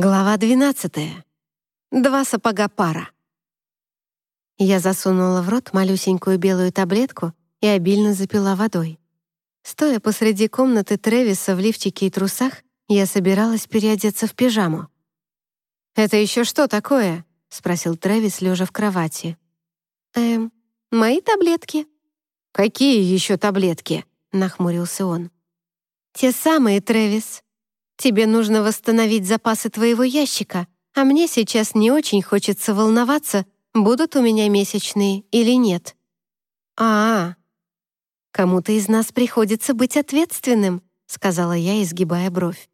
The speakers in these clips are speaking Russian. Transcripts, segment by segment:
Глава 12. Два сапога пара. Я засунула в рот малюсенькую белую таблетку и обильно запила водой. Стоя посреди комнаты Тревиса в лифчике и трусах, я собиралась переодеться в пижаму. «Это еще что такое?» — спросил Тревис, лежа в кровати. «Эм, мои таблетки». «Какие еще таблетки?» — нахмурился он. «Те самые, Тревис. Тебе нужно восстановить запасы твоего ящика, а мне сейчас не очень хочется волноваться, будут у меня месячные или нет. А, -а, -а. кому-то из нас приходится быть ответственным, сказала я, изгибая бровь.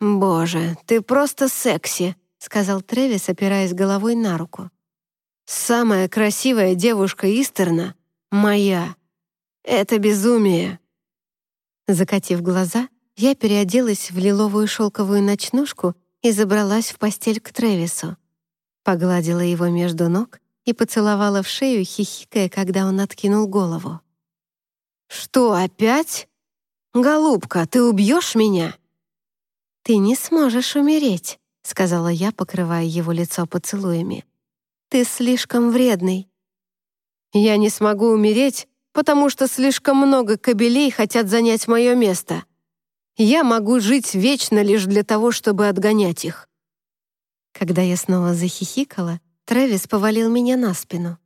Боже, ты просто секси, сказал Тревис, опираясь головой на руку. Самая красивая девушка Истерна моя. Это безумие. Закатив глаза, я переоделась в лиловую шелковую ночнушку и забралась в постель к Тревису. Погладила его между ног и поцеловала в шею, хихикая, когда он откинул голову. «Что, опять? Голубка, ты убьешь меня?» «Ты не сможешь умереть», — сказала я, покрывая его лицо поцелуями. «Ты слишком вредный». «Я не смогу умереть, потому что слишком много кобелей хотят занять мое место», я могу жить вечно лишь для того, чтобы отгонять их». Когда я снова захихикала, Трэвис повалил меня на спину.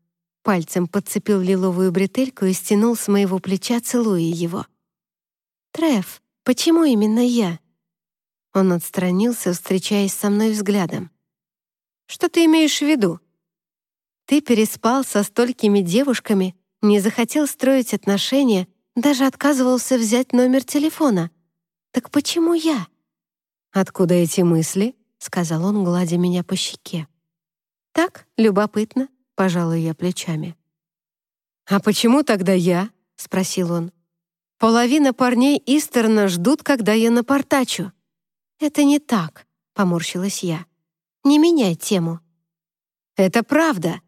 Пальцем подцепил лиловую бретельку и стянул с моего плеча, целуя его. «Трэв, почему именно я?» Он отстранился, встречаясь со мной взглядом. «Что ты имеешь в виду?» «Ты переспал со столькими девушками, не захотел строить отношения, даже отказывался взять номер телефона. Так почему я? Откуда эти мысли? сказал он, гладя меня по щеке. Так, любопытно, пожалуй я плечами. А почему тогда я? спросил он. Половина парней Истерна ждут, когда я напортачу. Это не так, поморщилась я. Не меняй тему. Это правда.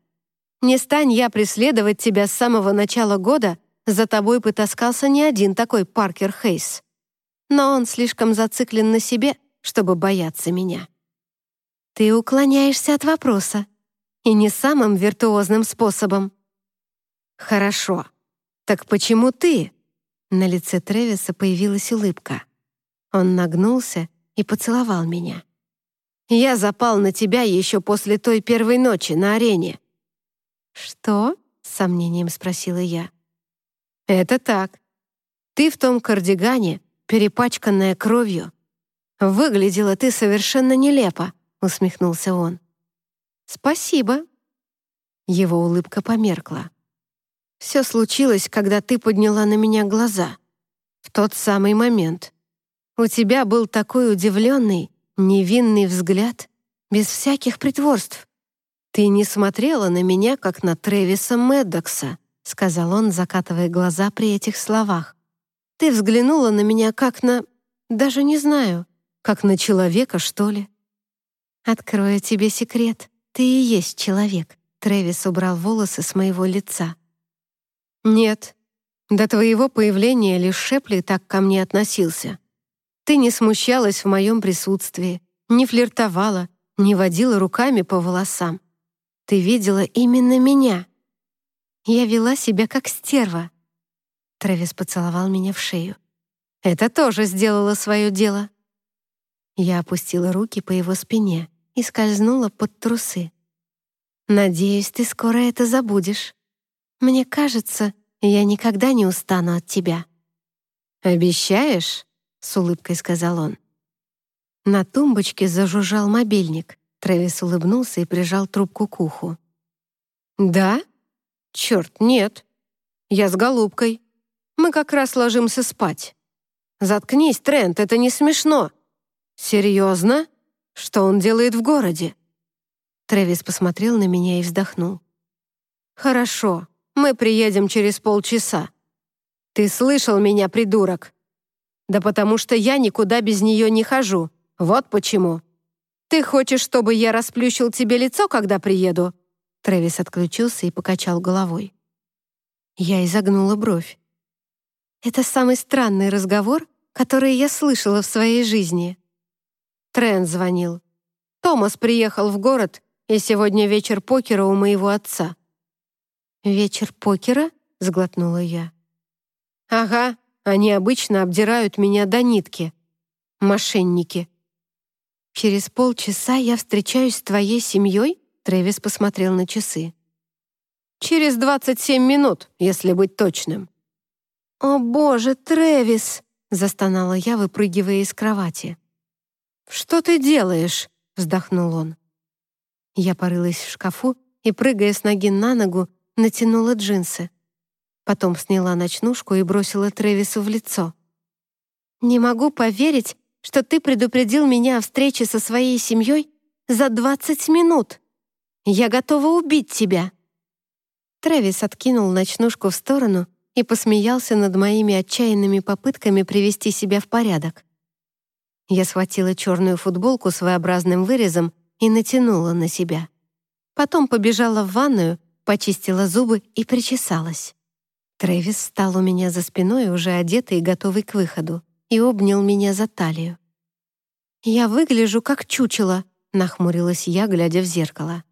Не стань я преследовать тебя с самого начала года, за тобой потаскался не один такой Паркер Хейс но он слишком зациклен на себе, чтобы бояться меня. Ты уклоняешься от вопроса, и не самым виртуозным способом. Хорошо. Так почему ты? На лице Тревиса появилась улыбка. Он нагнулся и поцеловал меня. Я запал на тебя еще после той первой ночи на арене. Что? с сомнением спросила я. Это так. Ты в том кардигане перепачканная кровью. «Выглядела ты совершенно нелепо», — усмехнулся он. «Спасибо». Его улыбка померкла. «Все случилось, когда ты подняла на меня глаза. В тот самый момент. У тебя был такой удивленный, невинный взгляд, без всяких притворств. Ты не смотрела на меня, как на Тревиса Меддокса», — сказал он, закатывая глаза при этих словах. Ты взглянула на меня как на... Даже не знаю, как на человека, что ли. Открою тебе секрет. Ты и есть человек. Трэвис убрал волосы с моего лица. Нет. До твоего появления лишь Шепли так ко мне относился. Ты не смущалась в моем присутствии, не флиртовала, не водила руками по волосам. Ты видела именно меня. Я вела себя как стерва, Трэвис поцеловал меня в шею. «Это тоже сделало свое дело». Я опустила руки по его спине и скользнула под трусы. «Надеюсь, ты скоро это забудешь. Мне кажется, я никогда не устану от тебя». «Обещаешь?» — с улыбкой сказал он. На тумбочке зажужжал мобильник. Трэвис улыбнулся и прижал трубку к уху. «Да? Черт, нет. Я с голубкой. Мы как раз ложимся спать. Заткнись, Трент, это не смешно. Серьезно? Что он делает в городе? Трэвис посмотрел на меня и вздохнул. Хорошо, мы приедем через полчаса. Ты слышал меня, придурок? Да потому что я никуда без нее не хожу. Вот почему. Ты хочешь, чтобы я расплющил тебе лицо, когда приеду? Трэвис отключился и покачал головой. Я изогнула бровь. Это самый странный разговор, который я слышала в своей жизни. Трен звонил. Томас приехал в город, и сегодня вечер покера у моего отца». «Вечер покера?» — сглотнула я. «Ага, они обычно обдирают меня до нитки. Мошенники». «Через полчаса я встречаюсь с твоей семьей?» Трэвис посмотрел на часы. «Через 27 минут, если быть точным». «О боже, Трэвис!» — застонала я, выпрыгивая из кровати. «Что ты делаешь?» — вздохнул он. Я порылась в шкафу и, прыгая с ноги на ногу, натянула джинсы. Потом сняла ночнушку и бросила Трэвису в лицо. «Не могу поверить, что ты предупредил меня о встрече со своей семьей за 20 минут. Я готова убить тебя». Трэвис откинул ночнушку в сторону и посмеялся над моими отчаянными попытками привести себя в порядок. Я схватила черную футболку с V-образным вырезом и натянула на себя. Потом побежала в ванную, почистила зубы и причесалась. Трэвис встал у меня за спиной, уже одетый и готовый к выходу, и обнял меня за талию. «Я выгляжу как чучело», — нахмурилась я, глядя в зеркало.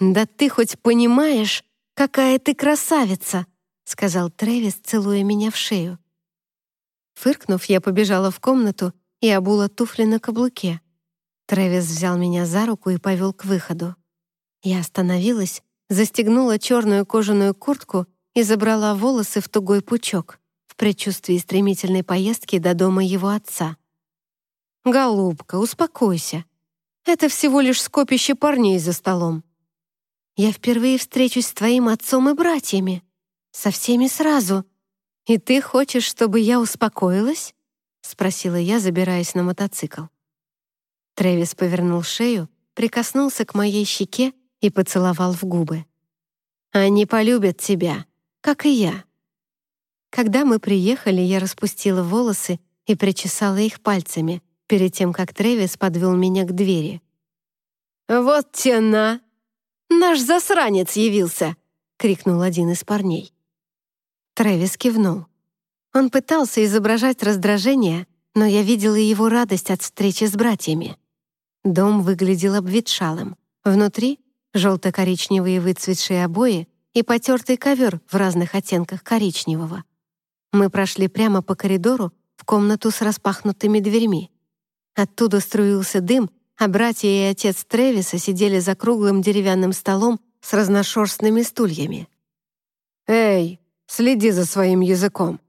«Да ты хоть понимаешь, какая ты красавица!» Сказал Трэвис, целуя меня в шею. Фыркнув, я побежала в комнату и обула туфли на каблуке. Трэвис взял меня за руку и повел к выходу. Я остановилась, застегнула черную кожаную куртку и забрала волосы в тугой пучок в предчувствии стремительной поездки до дома его отца. «Голубка, успокойся. Это всего лишь скопище парней за столом. Я впервые встречусь с твоим отцом и братьями», со всеми сразу. И ты хочешь, чтобы я успокоилась?» — спросила я, забираясь на мотоцикл. Трэвис повернул шею, прикоснулся к моей щеке и поцеловал в губы. «Они полюбят тебя, как и я». Когда мы приехали, я распустила волосы и причесала их пальцами, перед тем, как Трэвис подвел меня к двери. «Вот тена! Наш засранец явился!» — крикнул один из парней. Трэвис кивнул. Он пытался изображать раздражение, но я видела его радость от встречи с братьями. Дом выглядел обветшалым. Внутри — желто-коричневые выцветшие обои и потертый ковер в разных оттенках коричневого. Мы прошли прямо по коридору в комнату с распахнутыми дверьми. Оттуда струился дым, а братья и отец Трэвиса сидели за круглым деревянным столом с разношерстными стульями. «Эй, Следи за своим языком.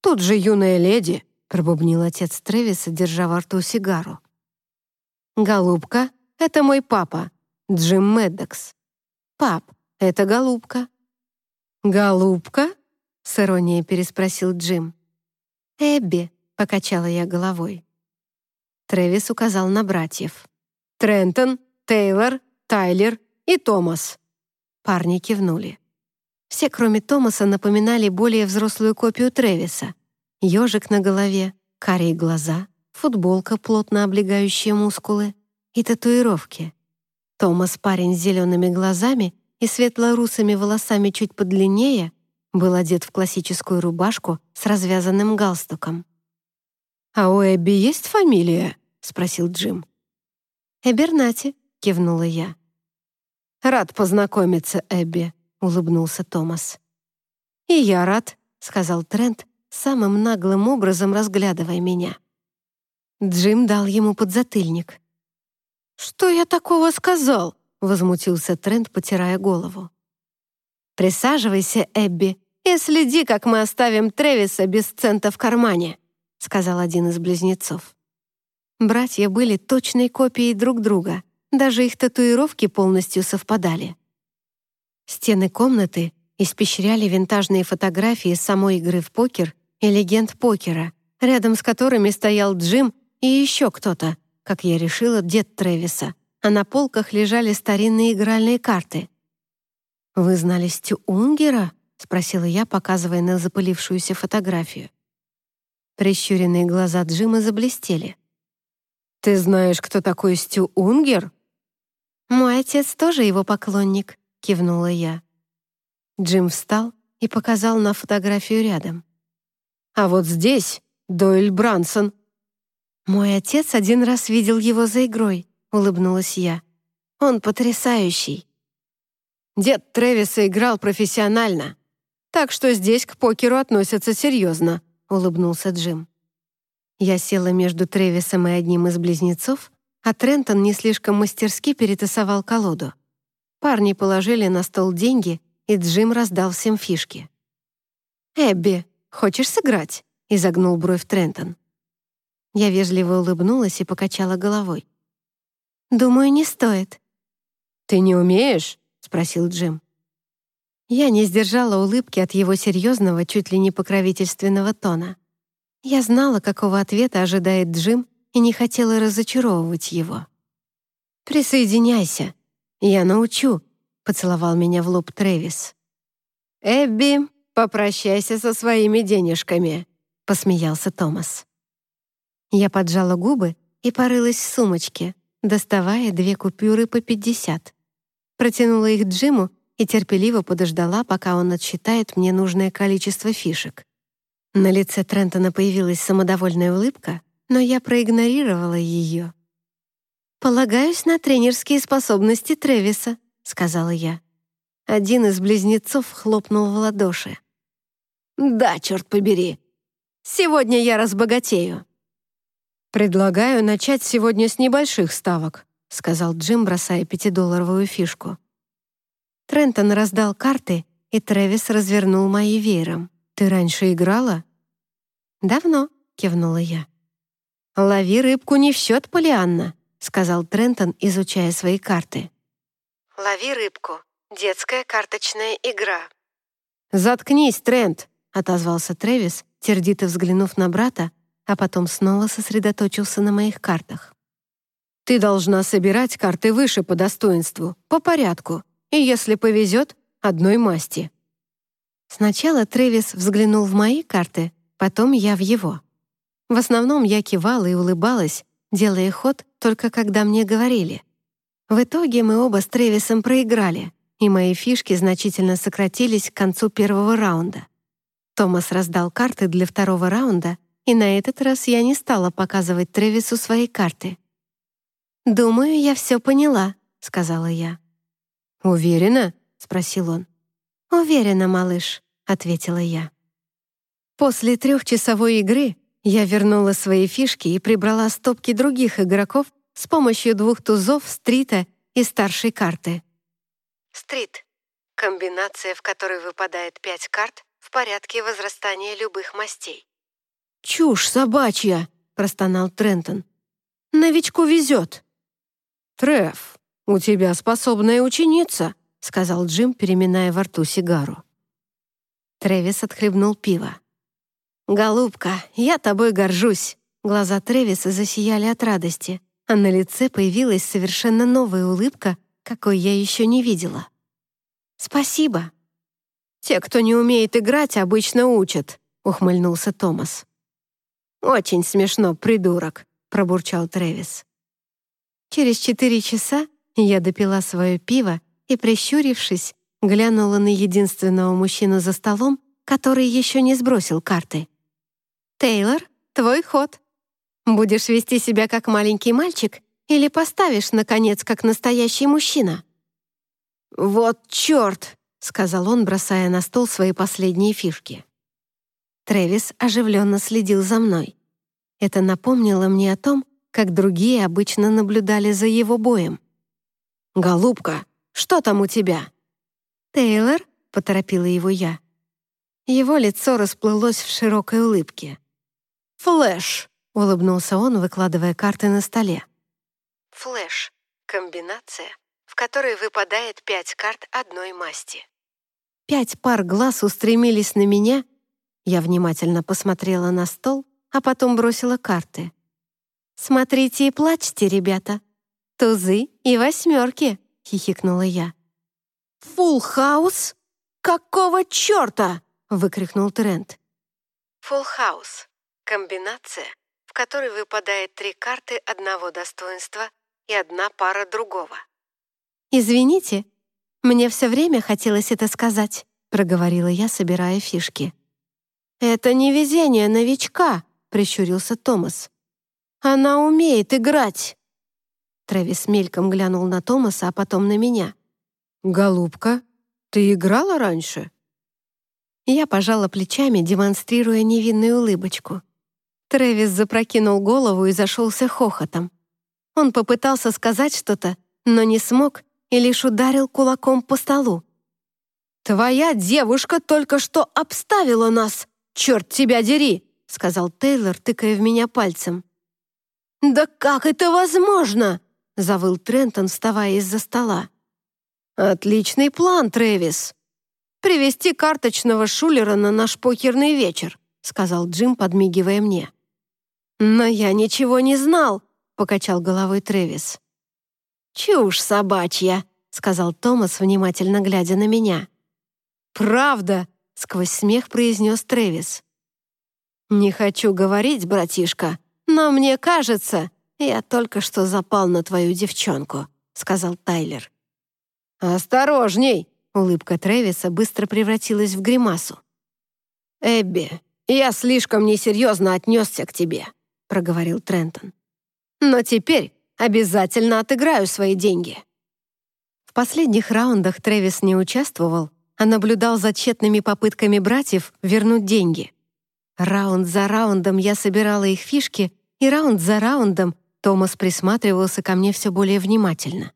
Тут же юная леди», — пробубнил отец Тревиса, держа во рту сигару. «Голубка — это мой папа, Джим Меддокс. Пап, это голубка». «Голубка?» — с иронией переспросил Джим. «Эбби», — покачала я головой. Трэвис указал на братьев. «Трентон, Тейлор, Тайлер и Томас». Парни кивнули. Все, кроме Томаса, напоминали более взрослую копию Тревиса. Ёжик на голове, карие глаза, футболка, плотно облегающая мускулы, и татуировки. Томас, парень с зелеными глазами и светло-русыми волосами чуть подлиннее, был одет в классическую рубашку с развязанным галстуком. «А у Эбби есть фамилия?» — спросил Джим. «Эбернати», — кивнула я. «Рад познакомиться, Эбби», улыбнулся Томас. «И я рад», — сказал Трент, самым наглым образом разглядывая меня. Джим дал ему подзатыльник. «Что я такого сказал?» — возмутился Трент, потирая голову. «Присаживайся, Эбби, и следи, как мы оставим Тревиса без цента в кармане», — сказал один из близнецов. Братья были точной копией друг друга, даже их татуировки полностью совпадали. Стены комнаты испещряли винтажные фотографии самой игры в покер и легенд покера, рядом с которыми стоял Джим и еще кто-то, как я решила, дед Трэвиса, а на полках лежали старинные игральные карты. «Вы знали Стю Унгера?» — спросила я, показывая на запылившуюся фотографию. Прищуренные глаза Джима заблестели. «Ты знаешь, кто такой Стю Унгер?» «Мой отец тоже его поклонник», кивнула я. Джим встал и показал на фотографию рядом. А вот здесь Дойль Брансон. Мой отец один раз видел его за игрой, — улыбнулась я. «Он потрясающий». Дед Тревиса играл профессионально, так что здесь к покеру относятся серьезно», — улыбнулся Джим. Я села между Тревисом и одним из близнецов, а Трентон не слишком мастерски перетасовал колоду. Парни положили на стол деньги, и Джим раздал всем фишки. «Эбби, хочешь сыграть?» — изогнул бровь Трентон. Я вежливо улыбнулась и покачала головой. «Думаю, не стоит». «Ты не умеешь?» — спросил Джим. Я не сдержала улыбки от его серьезного, чуть ли не покровительственного тона. Я знала, какого ответа ожидает Джим, и не хотела разочаровывать его. «Присоединяйся», «Я научу», — поцеловал меня в лоб Трэвис. «Эбби, попрощайся со своими денежками», — посмеялся Томас. Я поджала губы и порылась в сумочке, доставая две купюры по пятьдесят. Протянула их Джиму и терпеливо подождала, пока он отсчитает мне нужное количество фишек. На лице Трентона появилась самодовольная улыбка, но я проигнорировала ее. «Полагаюсь на тренерские способности Тревиса», — сказала я. Один из близнецов хлопнул в ладоши. «Да, черт побери! Сегодня я разбогатею!» «Предлагаю начать сегодня с небольших ставок», — сказал Джим, бросая пятидолларовую фишку. Трентон раздал карты, и Трэвис развернул мои веером. «Ты раньше играла?» «Давно», — кивнула я. «Лови рыбку не в счет, Полианна», сказал Трентон, изучая свои карты. «Лови рыбку. Детская карточная игра». «Заткнись, Трент!» — отозвался Трэвис, сердито взглянув на брата, а потом снова сосредоточился на моих картах. «Ты должна собирать карты выше по достоинству, по порядку, и, если повезет, одной масти». Сначала Трэвис взглянул в мои карты, потом я в его. В основном я кивала и улыбалась, делая ход только когда мне говорили. В итоге мы оба с Тревисом проиграли, и мои фишки значительно сократились к концу первого раунда. Томас раздал карты для второго раунда, и на этот раз я не стала показывать Тревису свои карты. «Думаю, я все поняла», — сказала я. «Уверена?» — спросил он. «Уверена, малыш», — ответила я. После трехчасовой игры я вернула свои фишки и прибрала стопки других игроков с помощью двух тузов, стрита и старшей карты. Стрит — комбинация, в которой выпадает пять карт в порядке возрастания любых мастей. «Чушь собачья!» — простонал Трентон. «Новичку везет!» «Треф, у тебя способная ученица!» — сказал Джим, переминая во рту сигару. Тревис отхлебнул пиво. «Голубка, я тобой горжусь!» Глаза Тревиса засияли от радости, а на лице появилась совершенно новая улыбка, какой я еще не видела. «Спасибо!» «Те, кто не умеет играть, обычно учат», — ухмыльнулся Томас. «Очень смешно, придурок», — пробурчал Тревис. Через четыре часа я допила свое пиво и, прищурившись, глянула на единственного мужчину за столом, который еще не сбросил карты. «Тейлор, твой ход. Будешь вести себя как маленький мальчик или поставишь, наконец, как настоящий мужчина?» «Вот черт!» — сказал он, бросая на стол свои последние фишки. Трэвис оживленно следил за мной. Это напомнило мне о том, как другие обычно наблюдали за его боем. «Голубка, что там у тебя?» «Тейлор», — поторопила его я. Его лицо расплылось в широкой улыбке. «Флэш!» — улыбнулся он, выкладывая карты на столе. «Флэш — комбинация, в которой выпадает пять карт одной масти». Пять пар глаз устремились на меня. Я внимательно посмотрела на стол, а потом бросила карты. «Смотрите и плачьте, ребята. Тузы и восьмерки», — хихикнула я. «Фулл хаус? Какого черта?» — выкрикнул Трент. «Фулл хаус Комбинация, в которой выпадает три карты одного достоинства и одна пара другого. «Извините, мне все время хотелось это сказать», проговорила я, собирая фишки. «Это не везение новичка», — прищурился Томас. «Она умеет играть». Трэвис мельком глянул на Томаса, а потом на меня. «Голубка, ты играла раньше?» Я пожала плечами, демонстрируя невинную улыбочку. Трэвис запрокинул голову и зашелся хохотом. Он попытался сказать что-то, но не смог и лишь ударил кулаком по столу. «Твоя девушка только что обставила нас! Черт тебя дери!» — сказал Тейлор, тыкая в меня пальцем. «Да как это возможно?» — завыл Трентон, вставая из-за стола. «Отличный план, Трэвис. Привести карточного шулера на наш покерный вечер», — сказал Джим, подмигивая мне. «Но я ничего не знал», — покачал головой Трэвис. «Чушь собачья», — сказал Томас, внимательно глядя на меня. «Правда», — сквозь смех произнес Трэвис. «Не хочу говорить, братишка, но мне кажется, я только что запал на твою девчонку», — сказал Тайлер. «Осторожней!» — улыбка Трэвиса быстро превратилась в гримасу. «Эбби, я слишком несерьезно отнесся к тебе», — проговорил Трентон. «Но теперь обязательно отыграю свои деньги». В последних раундах Трэвис не участвовал, а наблюдал за тщетными попытками братьев вернуть деньги. Раунд за раундом я собирала их фишки, и раунд за раундом Томас присматривался ко мне все более внимательно.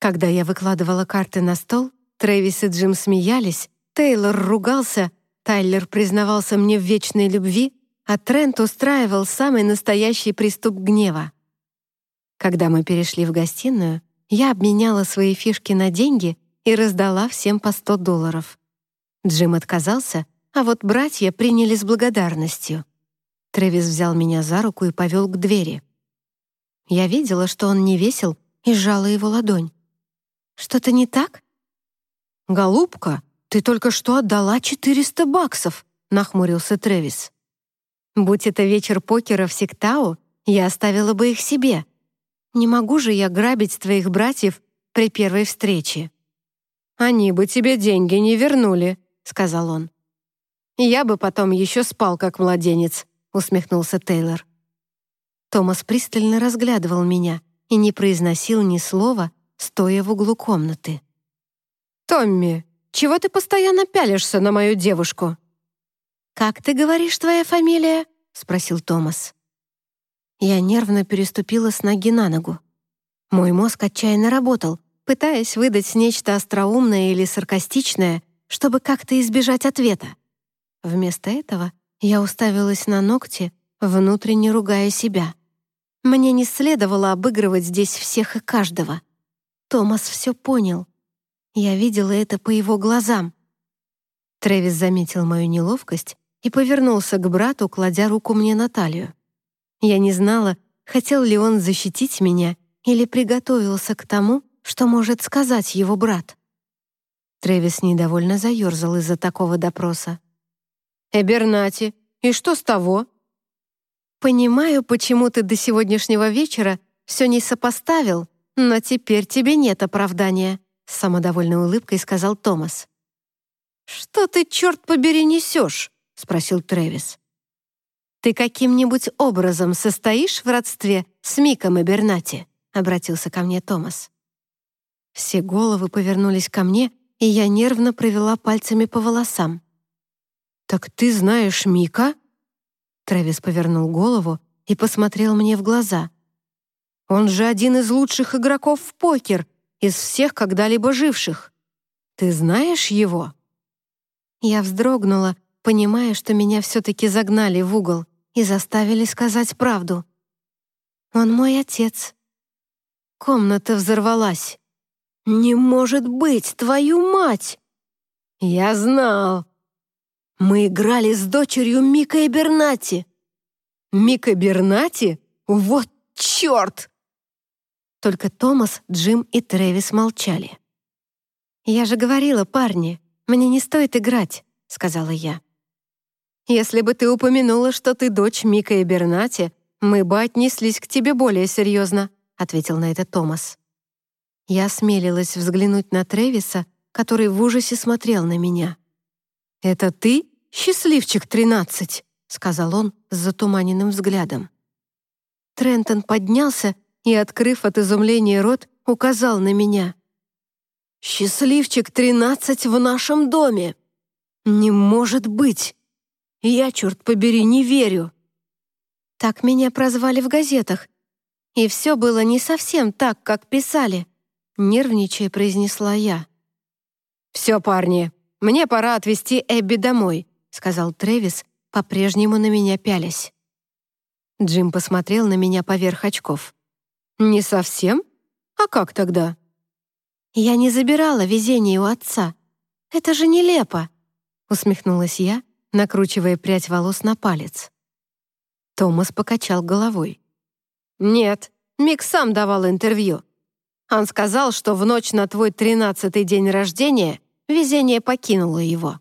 Когда я выкладывала карты на стол, Трэвис и Джим смеялись, Тейлор ругался, Тайлер признавался мне в вечной любви, а Трент устраивал самый настоящий приступ гнева. Когда мы перешли в гостиную, я обменяла свои фишки на деньги и раздала всем по 100 долларов. Джим отказался, а вот братья приняли с благодарностью. Трэвис взял меня за руку и повел к двери. Я видела, что он не весел, и сжала его ладонь. «Что-то не так?» «Голубка, ты только что отдала 400 баксов», — нахмурился Трэвис. «Будь это вечер покера в Сектау, я оставила бы их себе. Не могу же я грабить твоих братьев при первой встрече». «Они бы тебе деньги не вернули», — сказал он. «Я бы потом еще спал, как младенец», — усмехнулся Тейлор. Томас пристально разглядывал меня и не произносил ни слова, стоя в углу комнаты. «Томми, чего ты постоянно пялишься на мою девушку?» «Как ты говоришь, твоя фамилия?» — спросил Томас. Я нервно переступила с ноги на ногу. Мой мозг отчаянно работал, пытаясь выдать нечто остроумное или саркастичное, чтобы как-то избежать ответа. Вместо этого я уставилась на ногти, внутренне ругая себя. Мне не следовало обыгрывать здесь всех и каждого. Томас все понял. Я видела это по его глазам. Трэвис заметил мою неловкость и повернулся к брату, кладя руку мне на талию. Я не знала, хотел ли он защитить меня или приготовился к тому, что может сказать его брат. Трэвис недовольно заерзал из-за такого допроса. «Эбернати, и что с того?» «Понимаю, почему ты до сегодняшнего вечера все не сопоставил, но теперь тебе нет оправдания», с самодовольной улыбкой сказал Томас. «Что ты, черт побери, несешь?» — спросил Трэвис. «Ты каким-нибудь образом состоишь в родстве с Миком и Бернати?» — обратился ко мне Томас. Все головы повернулись ко мне, и я нервно провела пальцами по волосам. «Так ты знаешь Мика?» Трэвис повернул голову и посмотрел мне в глаза. «Он же один из лучших игроков в покер, из всех когда-либо живших. Ты знаешь его?» Я вздрогнула, понимая, что меня все-таки загнали в угол и заставили сказать правду. «Он мой отец». Комната взорвалась. «Не может быть, твою мать!» «Я знал!» «Мы играли с дочерью Мика и Бернати!» «Мика Бернати? Вот черт!» Только Томас, Джим и Трэвис молчали. «Я же говорила, парни, мне не стоит играть», — сказала я. «Если бы ты упомянула, что ты дочь Мика и Бернати, мы бы отнеслись к тебе более серьезно», — ответил на это Томас. Я осмелилась взглянуть на Трэвиса, который в ужасе смотрел на меня. «Это ты, счастливчик тринадцать?» — сказал он с затуманенным взглядом. Трентон поднялся и, открыв от изумления рот, указал на меня. «Счастливчик тринадцать в нашем доме! Не может быть! Я, черт побери, не верю!» Так меня прозвали в газетах. И все было не совсем так, как писали, нервничая произнесла я. «Все, парни, мне пора отвезти Эбби домой», сказал Трэвис, по-прежнему на меня пялясь. Джим посмотрел на меня поверх очков. «Не совсем? А как тогда?» «Я не забирала везение у отца. Это же нелепо!» усмехнулась я, накручивая прядь волос на палец. Томас покачал головой. «Нет, Мик сам давал интервью. Он сказал, что в ночь на твой тринадцатый день рождения везение покинуло его».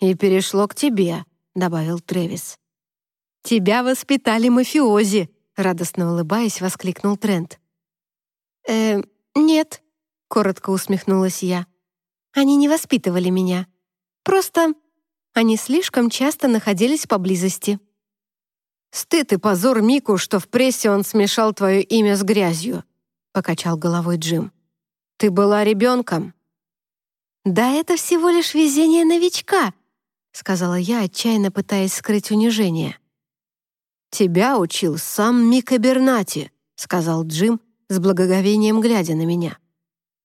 «И перешло к тебе», — добавил Трэвис. «Тебя воспитали мафиози», — радостно улыбаясь, воскликнул Трент. «Э, нет», — коротко усмехнулась я. «Они не воспитывали меня. Просто они слишком часто находились поблизости». «Стыд и позор Мику, что в прессе он смешал твое имя с грязью», — покачал головой Джим. «Ты была ребенком». «Да это всего лишь везение новичка», — сказала я, отчаянно пытаясь скрыть унижение. «Тебя учил сам Мика Бернати», — сказал Джим, с благоговением глядя на меня.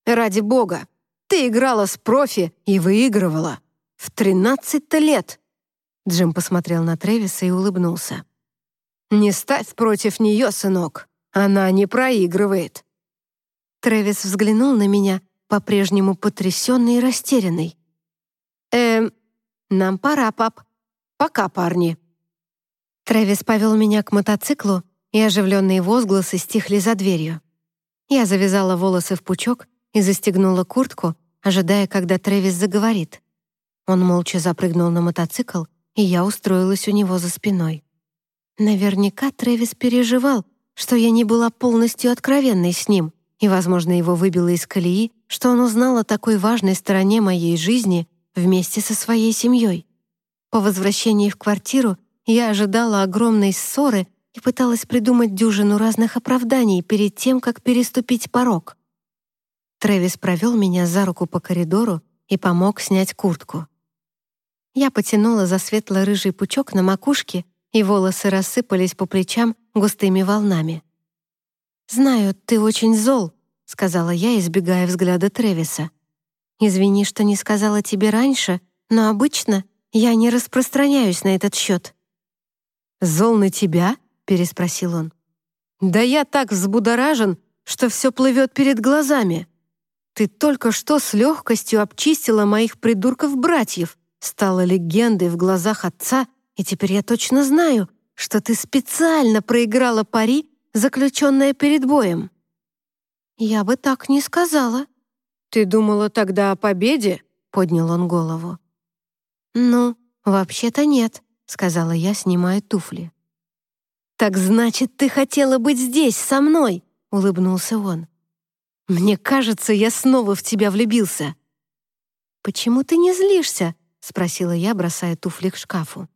«Ради бога, ты играла с профи и выигрывала. В тринадцать-то лет!» Джим посмотрел на Тревиса и улыбнулся. «Не ставь против нее, сынок. Она не проигрывает». Трэвис взглянул на меня, по-прежнему потрясенный и растерянный. «Эм, нам пора, пап. Пока, парни». Трэвис повел меня к мотоциклу, и оживленные возгласы стихли за дверью. Я завязала волосы в пучок и застегнула куртку, ожидая, когда Трэвис заговорит. Он молча запрыгнул на мотоцикл, и я устроилась у него за спиной. Наверняка Трэвис переживал, что я не была полностью откровенной с ним, и, возможно, его выбило из колеи, что он узнал о такой важной стороне моей жизни вместе со своей семьей. По возвращении в квартиру я ожидала огромной ссоры и пыталась придумать дюжину разных оправданий перед тем, как переступить порог. Трэвис провел меня за руку по коридору и помог снять куртку. Я потянула за светло-рыжий пучок на макушке и волосы рассыпались по плечам густыми волнами. «Знаю, ты очень зол», — сказала я, избегая взгляда Тревиса. «Извини, что не сказала тебе раньше, но обычно я не распространяюсь на этот счет». «Зол на тебя?» — переспросил он. «Да я так взбудоражен, что все плывет перед глазами. Ты только что с легкостью обчистила моих придурков-братьев, стала легендой в глазах отца — и теперь я точно знаю, что ты специально проиграла пари, заключенное перед боем». «Я бы так не сказала». «Ты думала тогда о победе?» — поднял он голову. «Ну, вообще-то нет», — сказала я, снимая туфли. «Так значит, ты хотела быть здесь, со мной?» — улыбнулся он. «Мне кажется, я снова в тебя влюбился». «Почему ты не злишься?» — спросила я, бросая туфли к шкафу.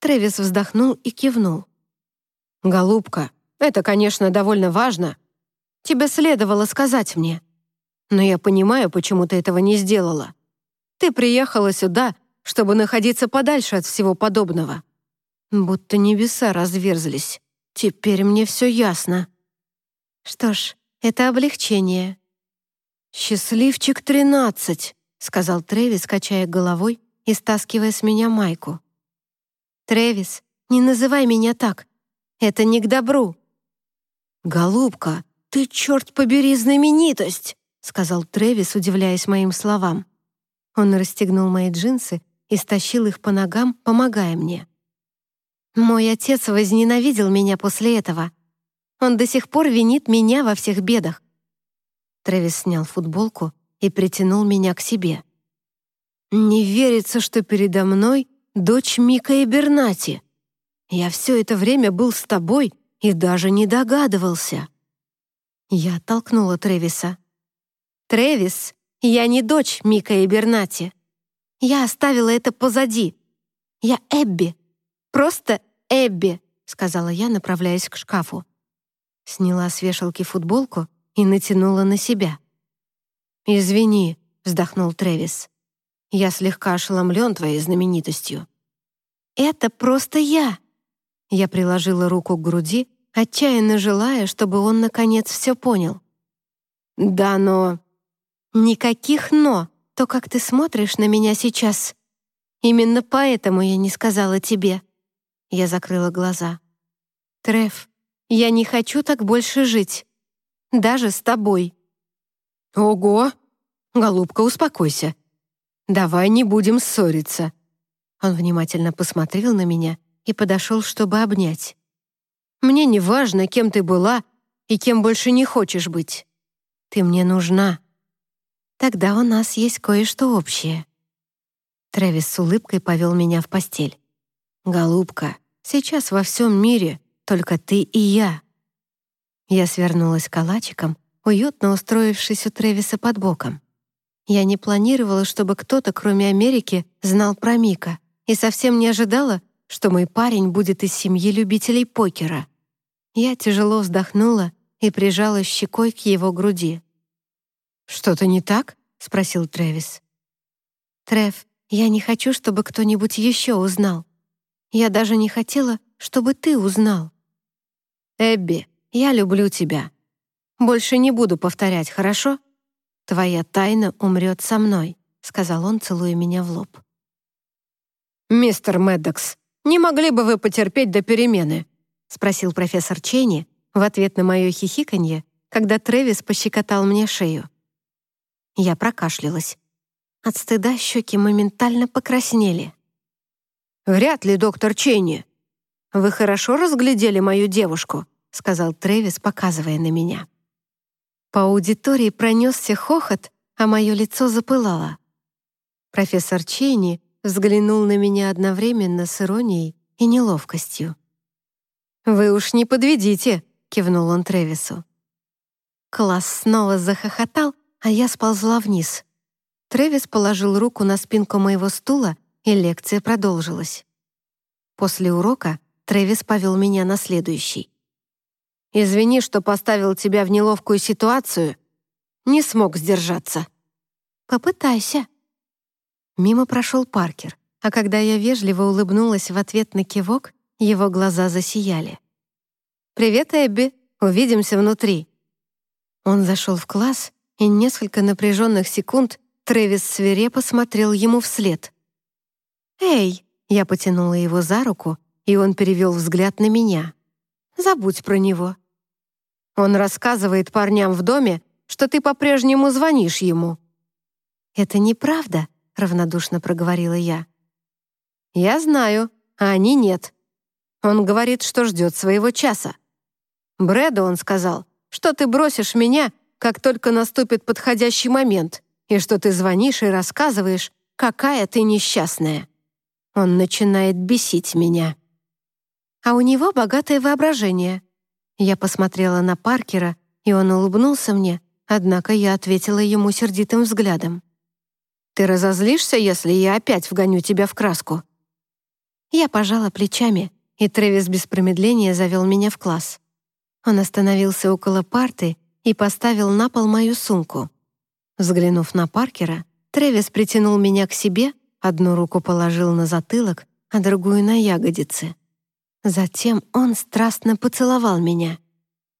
Трэвис вздохнул и кивнул. «Голубка, это, конечно, довольно важно. Тебе следовало сказать мне. Но я понимаю, почему ты этого не сделала. Ты приехала сюда, чтобы находиться подальше от всего подобного. Будто небеса разверзлись. Теперь мне все ясно». «Что ж, это облегчение». «Счастливчик тринадцать», — сказал Трэвис, качая головой и стаскивая с меня майку. «Трэвис, не называй меня так. Это не к добру». «Голубка, ты, черт побери, знаменитость!» сказал Трэвис, удивляясь моим словам. Он расстегнул мои джинсы и стащил их по ногам, помогая мне. «Мой отец возненавидел меня после этого. Он до сих пор винит меня во всех бедах». Трэвис снял футболку и притянул меня к себе. «Не верится, что передо мной дочь Мика и Бернати. Я все это время был с тобой и даже не догадывался». Я оттолкнула Тревиса. «Тревис, я не дочь Мика и Бернати. Я оставила это позади. Я Эбби. Просто Эбби», — сказала я, направляясь к шкафу. Сняла с вешалки футболку и натянула на себя. «Извини», — вздохнул Трэвис. «Я слегка ошеломлен твоей знаменитостью». «Это просто я!» Я приложила руку к груди, отчаянно желая, чтобы он, наконец, все понял. «Да, но...» «Никаких «но», то, как ты смотришь на меня сейчас. Именно поэтому я не сказала тебе». Я закрыла глаза. «Треф, я не хочу так больше жить. Даже с тобой». «Ого! Голубка, успокойся. Давай не будем ссориться». Он внимательно посмотрел на меня и подошел, чтобы обнять. «Мне не важно, кем ты была и кем больше не хочешь быть. Ты мне нужна. Тогда у нас есть кое-что общее». Трэвис с улыбкой повел меня в постель. «Голубка, сейчас во всем мире только ты и я». Я свернулась калачиком, уютно устроившись у Трэвиса под боком. Я не планировала, чтобы кто-то, кроме Америки, знал про Мика, и совсем не ожидала, что мой парень будет из семьи любителей покера. Я тяжело вздохнула и прижалась щекой к его груди. «Что-то не так?» — спросил Трэвис. «Трэв, я не хочу, чтобы кто-нибудь еще узнал. Я даже не хотела, чтобы ты узнал». «Эбби, я люблю тебя. Больше не буду повторять, хорошо? Твоя тайна умрет со мной», — сказал он, целуя меня в лоб. «Мистер Меддокс, не могли бы вы потерпеть до перемены?» — спросил профессор Ченни в ответ на мое хихиканье, когда Трэвис пощекотал мне шею. Я прокашлялась. От стыда щеки моментально покраснели. «Вряд ли, доктор Ченни. Вы хорошо разглядели мою девушку», сказал Трэвис, показывая на меня. По аудитории пронесся хохот, а мое лицо запылало. Профессор Ченни взглянул на меня одновременно с иронией и неловкостью. «Вы уж не подведите», — кивнул он Трэвису. Класс снова захохотал, а я сползла вниз. Трэвис положил руку на спинку моего стула, и лекция продолжилась. После урока Трэвис повел меня на следующий. «Извини, что поставил тебя в неловкую ситуацию. Не смог сдержаться». «Попытайся». Мимо прошел Паркер, а когда я вежливо улыбнулась в ответ на кивок, его глаза засияли. «Привет, Эбби. Увидимся внутри». Он зашел в класс, и несколько напряженных секунд Трэвис свирепо смотрел ему вслед. «Эй!» — я потянула его за руку, и он перевел взгляд на меня. «Забудь про него». Он рассказывает парням в доме, что ты по-прежнему звонишь ему. «Это неправда», — равнодушно проговорила я. «Я знаю, а они нет. Он говорит, что ждет своего часа. Брэду он сказал, что ты бросишь меня как только наступит подходящий момент, и что ты звонишь и рассказываешь, какая ты несчастная. Он начинает бесить меня. А у него богатое воображение. Я посмотрела на Паркера, и он улыбнулся мне, однако я ответила ему сердитым взглядом. «Ты разозлишься, если я опять вгоню тебя в краску?» Я пожала плечами, и Трэвис без промедления завел меня в класс. Он остановился около парты и поставил на пол мою сумку. Взглянув на Паркера, Трэвис притянул меня к себе, одну руку положил на затылок, а другую на ягодицы. Затем он страстно поцеловал меня.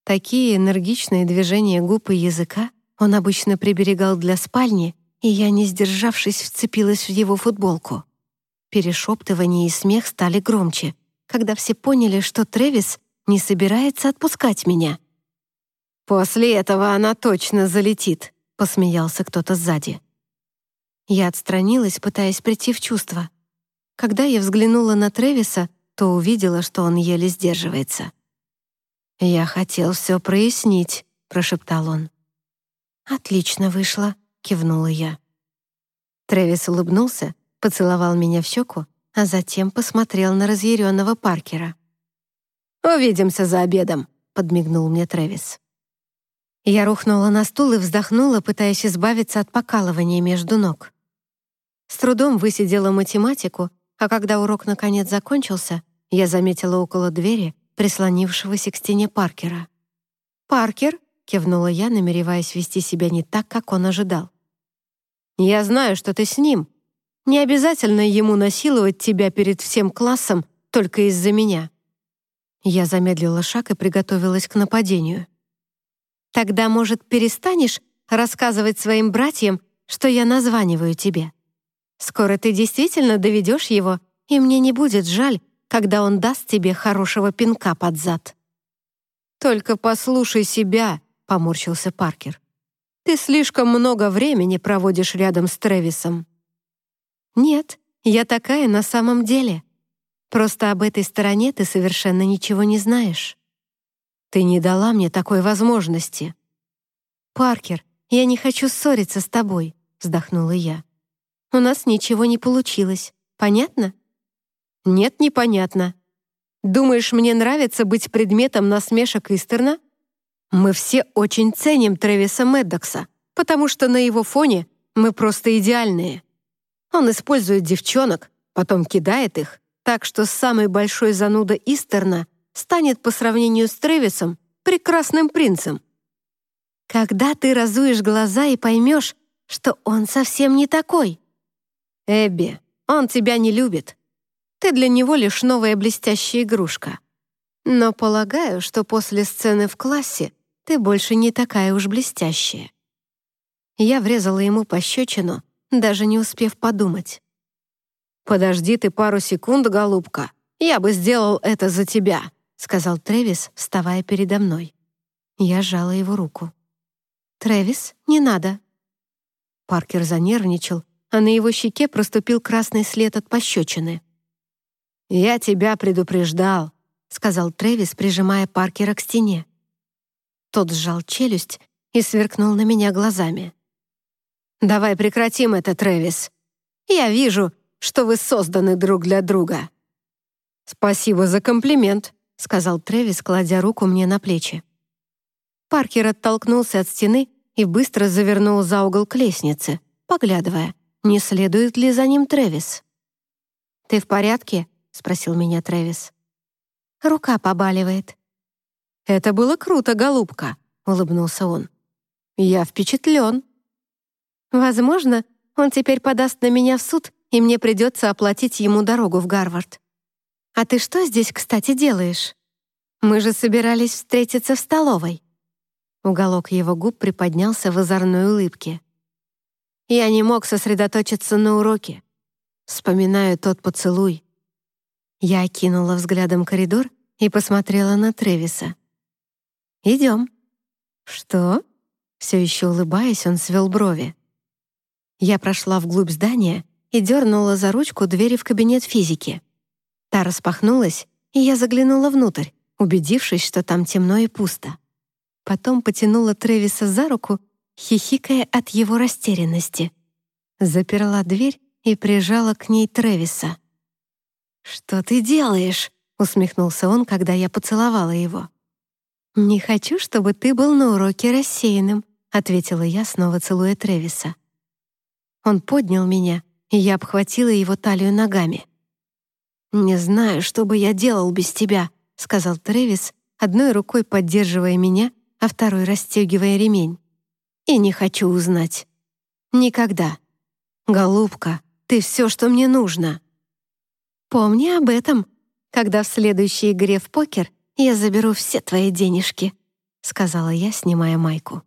Такие энергичные движения губ и языка он обычно приберегал для спальни, и я, не сдержавшись, вцепилась в его футболку. Перешептывания и смех стали громче, когда все поняли, что Трэвис не собирается отпускать меня — «После этого она точно залетит», — посмеялся кто-то сзади. Я отстранилась, пытаясь прийти в чувство. Когда я взглянула на Тревиса, то увидела, что он еле сдерживается. «Я хотел все прояснить», — прошептал он. «Отлично вышло», — кивнула я. Тревис улыбнулся, поцеловал меня в щеку, а затем посмотрел на разъяренного Паркера. «Увидимся за обедом», — подмигнул мне Тревис. Я рухнула на стул и вздохнула, пытаясь избавиться от покалывания между ног. С трудом высидела математику, а когда урок наконец закончился, я заметила около двери прислонившегося к стене Паркера. «Паркер», — кивнула я, намереваясь вести себя не так, как он ожидал. «Я знаю, что ты с ним. Не обязательно ему насиловать тебя перед всем классом только из-за меня». Я замедлила шаг и приготовилась к нападению. «Тогда, может, перестанешь рассказывать своим братьям, что я названиваю тебе? Скоро ты действительно доведешь его, и мне не будет жаль, когда он даст тебе хорошего пинка под зад». «Только послушай себя», — поморщился Паркер. «Ты слишком много времени проводишь рядом с Тревисом». «Нет, я такая на самом деле. Просто об этой стороне ты совершенно ничего не знаешь. Ты не дала мне такой возможности». «Паркер, я не хочу ссориться с тобой», — вздохнула я. «У нас ничего не получилось. Понятно?» «Нет, непонятно. Думаешь, мне нравится быть предметом насмешек Истерна? Мы все очень ценим Трэвиса Меддокса, потому что на его фоне мы просто идеальные. Он использует девчонок, потом кидает их, так что самый большой зануда Истерна станет по сравнению с Трэвисом прекрасным принцем. Когда ты разуешь глаза и поймешь, что он совсем не такой. Эбби, он тебя не любит. Ты для него лишь новая блестящая игрушка. Но полагаю, что после сцены в классе ты больше не такая уж блестящая. Я врезала ему пощечину, даже не успев подумать. «Подожди ты пару секунд, голубка. Я бы сделал это за тебя», — сказал Трэвис, вставая передо мной. Я сжала его руку. «Трэвис, не надо». Паркер занервничал, а на его щеке проступил красный след от пощечины. «Я тебя предупреждал», — сказал Трэвис, прижимая Паркера к стене. Тот сжал челюсть и сверкнул на меня глазами. «Давай прекратим это, Трэвис. Я вижу, что вы созданы друг для друга». «Спасибо за комплимент», — сказал Трэвис, кладя руку мне на плечи. Паркер оттолкнулся от стены и быстро завернул за угол к лестнице, поглядывая, не следует ли за ним Трэвис. «Ты в порядке?» — спросил меня Трэвис. «Рука побаливает». «Это было круто, голубка», — улыбнулся он. «Я впечатлен». «Возможно, он теперь подаст на меня в суд, и мне придется оплатить ему дорогу в Гарвард. А ты что здесь, кстати, делаешь? Мы же собирались встретиться в столовой». Уголок его губ приподнялся в озорной улыбке. Я не мог сосредоточиться на уроке. Вспоминаю тот поцелуй. Я окинула взглядом коридор и посмотрела на Тревиса. «Идем». «Что?» Все еще улыбаясь, он свел брови. Я прошла вглубь здания и дернула за ручку двери в кабинет физики. Та распахнулась, и я заглянула внутрь, убедившись, что там темно и пусто. Потом потянула Тревиса за руку, хихикая от его растерянности. Заперла дверь и прижала к ней Тревиса. «Что ты делаешь?» — усмехнулся он, когда я поцеловала его. «Не хочу, чтобы ты был на уроке рассеянным», — ответила я, снова целуя Тревиса. Он поднял меня, и я обхватила его талию ногами. «Не знаю, что бы я делал без тебя», — сказал Тревис, одной рукой поддерживая меня, а второй расстегивая ремень. «И не хочу узнать. Никогда. Голубка, ты все, что мне нужно». Помни об этом, когда в следующей игре в покер я заберу все твои денежки», — сказала я, снимая майку.